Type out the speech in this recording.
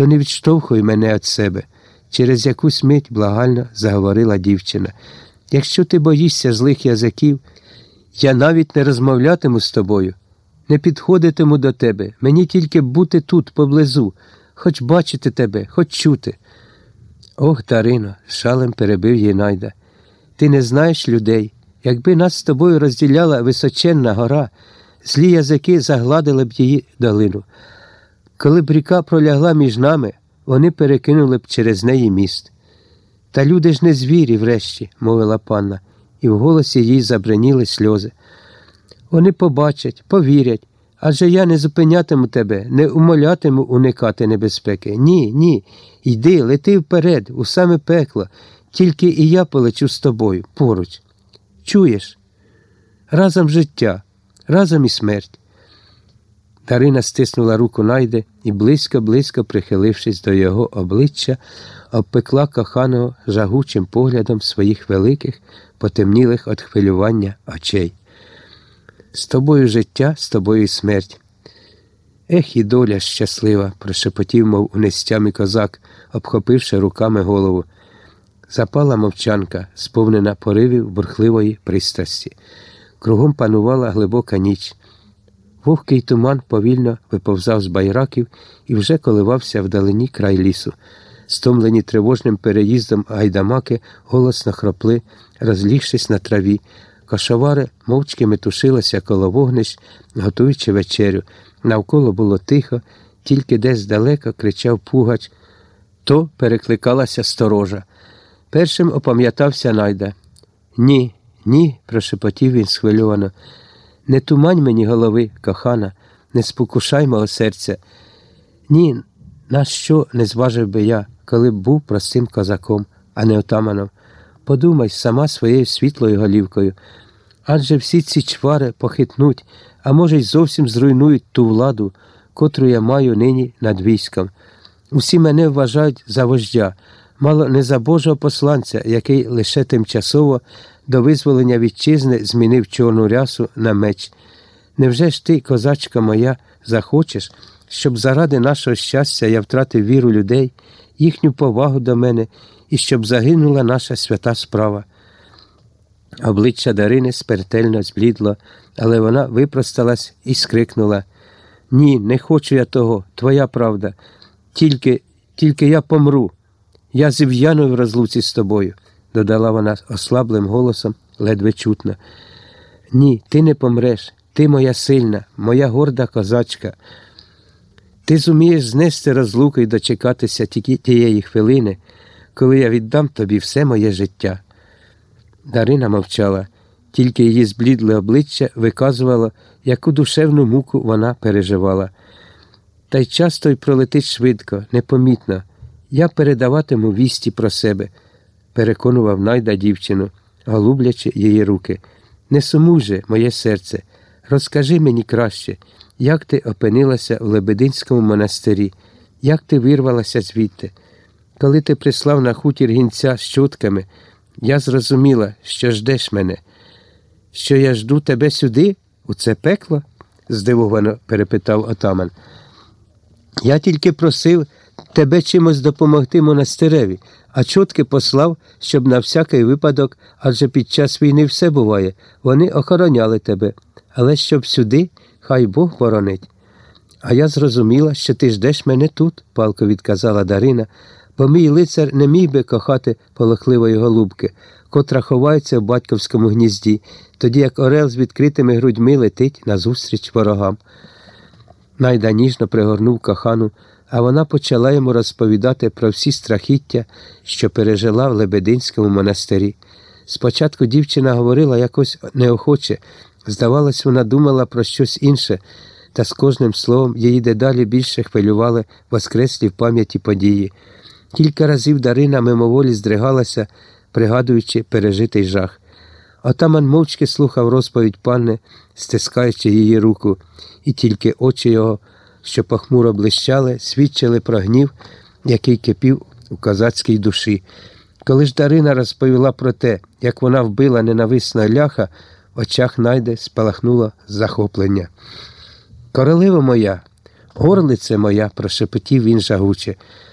то не відштовхуй мене від себе. Через якусь мить благально заговорила дівчина. Якщо ти боїшся злих язиків, я навіть не розмовлятиму з тобою, не підходитиму до тебе, мені тільки бути тут, поблизу, хоч бачити тебе, хоч чути. Ох, Дарино, шалем перебив її найда. Ти не знаєш людей. Якби нас з тобою розділяла височенна гора, злі язики загладили б її долину. Коли б ріка пролягла між нами, вони перекинули б через неї міст. Та люди ж не звірі, врешті, мовила панна, і в голосі їй забриніли сльози. Вони побачать, повірять, адже я не зупинятиму тебе, не умолятиму уникати небезпеки. Ні, ні. Йди, лети вперед, у саме пекло, тільки і я полечу з тобою поруч. Чуєш? Разом життя, разом і смерть. Дарина стиснула руку найде і, близько-близько прихилившись до його обличчя, обпекла коханого жагучим поглядом своїх великих, потемнілих від хвилювання очей. З тобою життя, з тобою смерть. Ех, і доля щаслива, прошепотів, мов унестями козак, обхопивши руками голову. Запала мовчанка, сповнена поривів бурхливої пристрасті. Кругом панувала глибока ніч. Вогкий туман повільно виповзав з байраків і вже коливався вдалині край лісу. Стомлені тривожним переїздом гайдамаки голосно хропли, розлігшись на траві. Кошовари мовчки метушилися коло вогнищ, готуючи вечерю. Навколо було тихо, тільки десь здалека кричав пугач, то перекликалася сторожа. Першим опам'ятався найда. Ні, ні, прошепотів він схвильовано. Не тумань мені голови, кохана, не спокушай мого серця. Ні, на що не зважив би я, коли б був простим козаком, а не отаманом. Подумай сама своєю світлою голівкою. Адже всі ці чвари похитнуть, а може, й зовсім зруйнують ту владу, котру я маю нині над військом. Усі мене вважають за вождя, мало не за Божого посланця, який лише тимчасово до визволення вітчизни змінив чорну рясу на меч. Невже ж ти, козачка моя, захочеш, щоб заради нашого щастя я втратив віру людей, їхню повагу до мене і щоб загинула наша свята справа? Обличчя Дарини смертельно зблідло, але вона випросталась і скрикнула Ні, не хочу я того, твоя правда. Тільки, тільки я помру. Я зів'яну в розлуці з тобою, додала вона ослаблим голосом, ледве чутно. Ні, ти не помреш, ти моя сильна, моя горда козачка. Ти зумієш знести розлуку і дочекатися тільки тієї хвилини, коли я віддам тобі все моє життя. Дарина мовчала, тільки її зблідле обличчя виказувало, яку душевну муку вона переживала. Та й часто й пролетить швидко, непомітно. Я передаватиму вісті про себе, переконував найда дівчину, голублячи її руки. Не сумуй же, моє серце, розкажи мені краще, як ти опинилася в Лебединському монастирі, як ти вирвалася звідти. Коли ти прислав на хутір гінця з чутками, я зрозуміла, що ждеш мене, що я жду тебе сюди, у це пекло? здивовано перепитав отаман. Я тільки просив тебе чимось допомогти монастиреві, а чутки послав, щоб на всякий випадок, адже під час війни все буває, вони охороняли тебе, але щоб сюди, хай Бог боронить. А я зрозуміла, що ти ждеш мене тут, палко відказала Дарина, бо мій лицар не міг би кохати полохливої голубки, котра ховається в батьківському гнізді, тоді як Орел з відкритими грудьми летить назустріч ворогам. Найда ніжно пригорнув кохану, а вона почала йому розповідати про всі страхіття, що пережила в Лебединському монастирі. Спочатку дівчина говорила якось неохоче, здавалось, вона думала про щось інше, та з кожним словом її дедалі більше хвилювали воскреслі в пам'яті події. Кілька разів Дарина мимоволі здригалася, пригадуючи пережитий жах. Отаман мовчки слухав розповідь панни, стискаючи її руку, і тільки очі його, що похмуро блищали, свідчили про гнів, який кипів у козацькій душі. Коли ж Дарина розповіла про те, як вона вбила ненависна ляха, в очах найде спалахнуло захоплення. Королева моя, Горлице моя, прошепотів він жагуче.